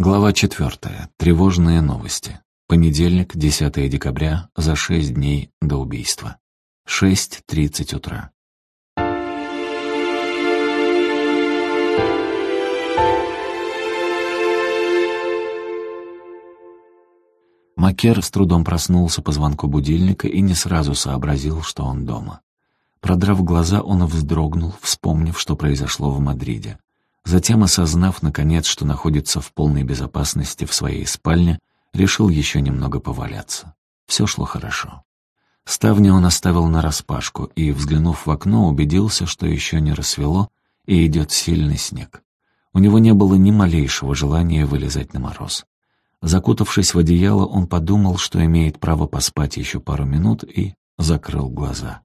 Глава 4. Тревожные новости. Понедельник, 10 декабря, за 6 дней до убийства. 6.30 утра. Макер с трудом проснулся по звонку будильника и не сразу сообразил, что он дома. Продрав глаза, он вздрогнул, вспомнив, что произошло в Мадриде. Затем, осознав, наконец, что находится в полной безопасности в своей спальне, решил еще немного поваляться. Все шло хорошо. Ставни он оставил нараспашку и, взглянув в окно, убедился, что еще не рассвело и идет сильный снег. У него не было ни малейшего желания вылезать на мороз. Закутавшись в одеяло, он подумал, что имеет право поспать еще пару минут и закрыл глаза.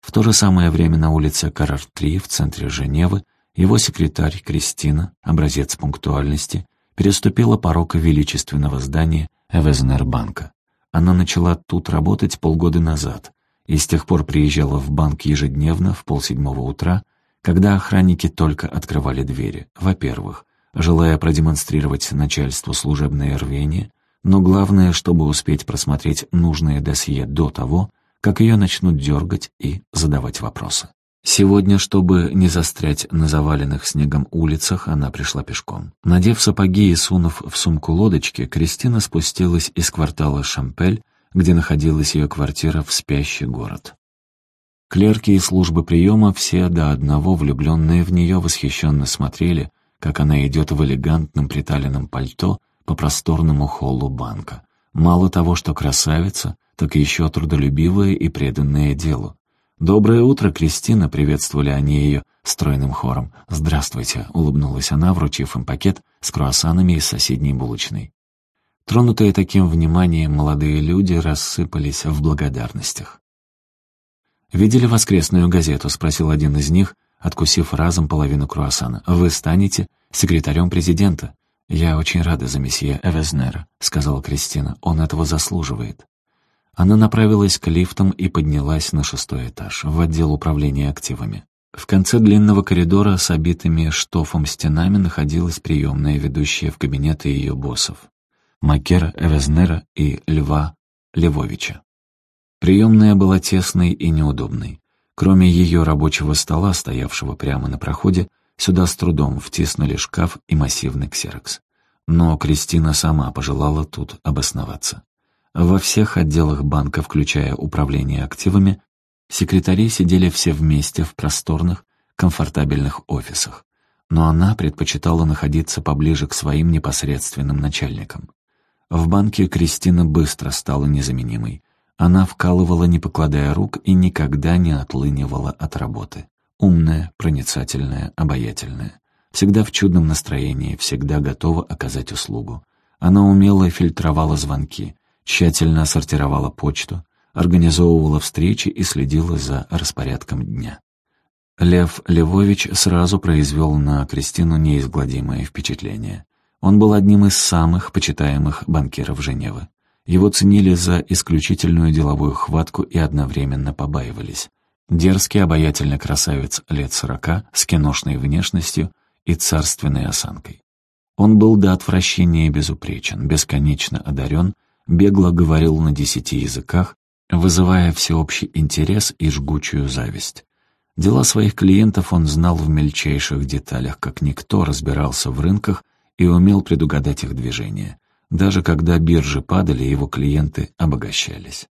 В то же самое время на улице Карар-3 в центре Женевы его секретарь Кристина, образец пунктуальности, переступила порог величественного здания Эвезнербанка. Она начала тут работать полгода назад и с тех пор приезжала в банк ежедневно в полседьмого утра, когда охранники только открывали двери. Во-первых, желая продемонстрировать начальству служебное рвение, но главное, чтобы успеть просмотреть нужное досье до того, как ее начнут дергать и задавать вопросы. Сегодня, чтобы не застрять на заваленных снегом улицах, она пришла пешком. Надев сапоги и сунув в сумку лодочки, Кристина спустилась из квартала Шампель, где находилась ее квартира в спящий город. Клерки и службы приема, все до одного влюбленные в нее, восхищенно смотрели, как она идет в элегантном приталенном пальто по просторному холлу банка. Мало того, что красавица, так еще трудолюбивая и преданная делу. «Доброе утро, Кристина!» — приветствовали они ее стройным хором. «Здравствуйте!» — улыбнулась она, вручив им пакет с круассанами из соседней булочной. Тронутые таким вниманием молодые люди рассыпались в благодарностях. «Видели воскресную газету?» — спросил один из них, откусив разом половину круассана. «Вы станете секретарем президента?» «Я очень рада за месье Эвезнера», — сказала Кристина. «Он этого заслуживает». Она направилась к лифтам и поднялась на шестой этаж, в отдел управления активами. В конце длинного коридора с обитыми штофом стенами находилась приемная, ведущая в кабинеты ее боссов. Макера Эвезнера и Льва Левовича. Приемная была тесной и неудобной. Кроме ее рабочего стола, стоявшего прямо на проходе, сюда с трудом втиснули шкаф и массивный ксерокс. Но Кристина сама пожелала тут обосноваться. Во всех отделах банка, включая управление активами, секретари сидели все вместе в просторных, комфортабельных офисах. Но она предпочитала находиться поближе к своим непосредственным начальникам. В банке Кристина быстро стала незаменимой. Она вкалывала, не покладая рук, и никогда не отлынивала от работы. Умная, проницательная, обаятельная. Всегда в чудном настроении, всегда готова оказать услугу. Она умело фильтровала звонки, тщательно сортировала почту, организовывала встречи и следила за распорядком дня. Лев Левович сразу произвел на Кристину неизгладимое впечатление. Он был одним из самых почитаемых банкиров Женевы. Его ценили за исключительную деловую хватку и одновременно побаивались. Дерзкий, обаятельный красавец лет сорока, с киношной внешностью и царственной осанкой. Он был до отвращения безупречен, бесконечно одарен бегло говорил на десяти языках, вызывая всеобщий интерес и жгучую зависть. Дела своих клиентов он знал в мельчайших деталях, как никто разбирался в рынках и умел предугадать их движения. Даже когда биржи падали, его клиенты обогащались.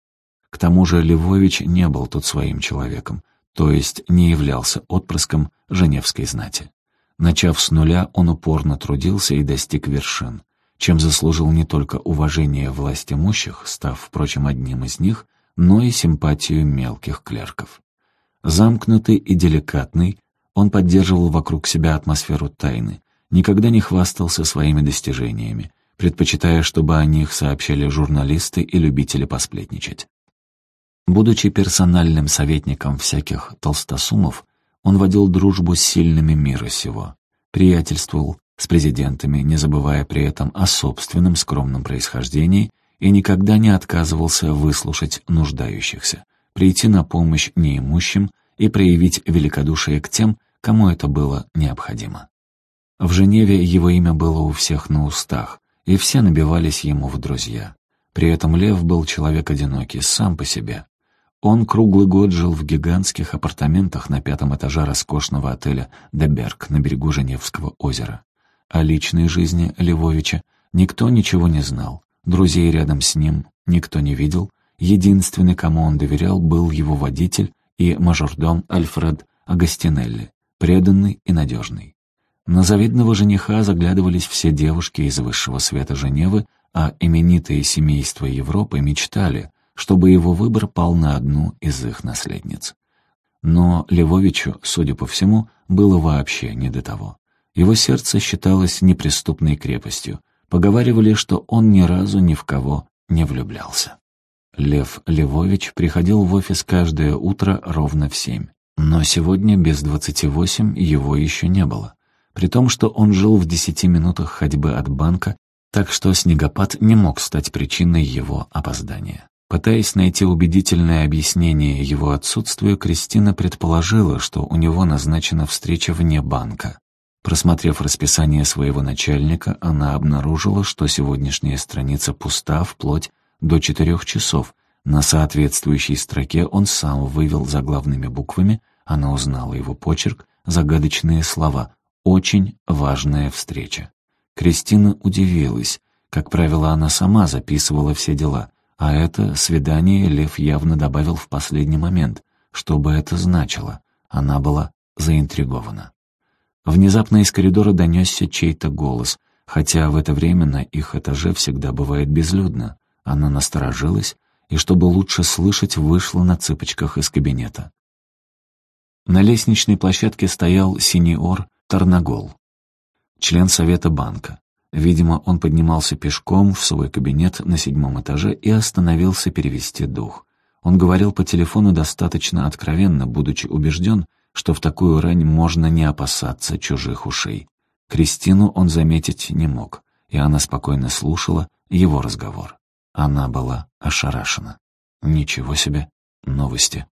К тому же Львович не был тут своим человеком, то есть не являлся отпрыском Женевской знати. Начав с нуля, он упорно трудился и достиг вершин чем заслужил не только уважение власть имущих, став, впрочем, одним из них, но и симпатию мелких клерков. Замкнутый и деликатный, он поддерживал вокруг себя атмосферу тайны, никогда не хвастался своими достижениями, предпочитая, чтобы о них сообщали журналисты и любители посплетничать. Будучи персональным советником всяких толстосумов, он водил дружбу с сильными мира сего, приятельствовал с президентами, не забывая при этом о собственном скромном происхождении и никогда не отказывался выслушать нуждающихся, прийти на помощь неимущим и проявить великодушие к тем, кому это было необходимо. В Женеве его имя было у всех на устах, и все набивались ему в друзья. При этом Лев был человек одинокий, сам по себе. Он круглый год жил в гигантских апартаментах на пятом этаже роскошного отеля «Деберг» на берегу Женевского озера. О личной жизни Львовича никто ничего не знал, друзей рядом с ним никто не видел, единственный, кому он доверял, был его водитель и мажордом Альфред Агастинелли, преданный и надежный. На завидного жениха заглядывались все девушки из высшего света Женевы, а именитые семейства Европы мечтали, чтобы его выбор пал на одну из их наследниц. Но Левовичу, судя по всему, было вообще не до того. Его сердце считалось неприступной крепостью. Поговаривали, что он ни разу ни в кого не влюблялся. Лев Левович приходил в офис каждое утро ровно в семь. Но сегодня без двадцати восемь его еще не было при том, что он жил в десяти минутах ходьбы от банка, так что снегопад не мог стать причиной его опоздания. Пытаясь найти убедительное объяснение его отсутствию, Кристина предположила, что у него назначена встреча вне банка. Просмотрев расписание своего начальника, она обнаружила, что сегодняшняя страница пуста вплоть до четырех часов. На соответствующей строке он сам вывел заглавными буквами, она узнала его почерк, загадочные слова очень важная встреча. Кристина удивилась. Как правило, она сама записывала все дела, а это свидание Лев явно добавил в последний момент. Что бы это значило? Она была заинтригована. Внезапно из коридора донесся чей-то голос, хотя в это время на их этаже всегда бывает безлюдно. Она насторожилась и, чтобы лучше слышать, вышла на цыпочках из кабинета. На лестничной площадке стоял синьор Тарнагол, член совета банка. Видимо, он поднимался пешком в свой кабинет на седьмом этаже и остановился перевести дух. Он говорил по телефону достаточно откровенно, будучи убежден, что в такую рань можно не опасаться чужих ушей. Кристину он заметить не мог, и она спокойно слушала его разговор. Она была ошарашена. Ничего себе, новости.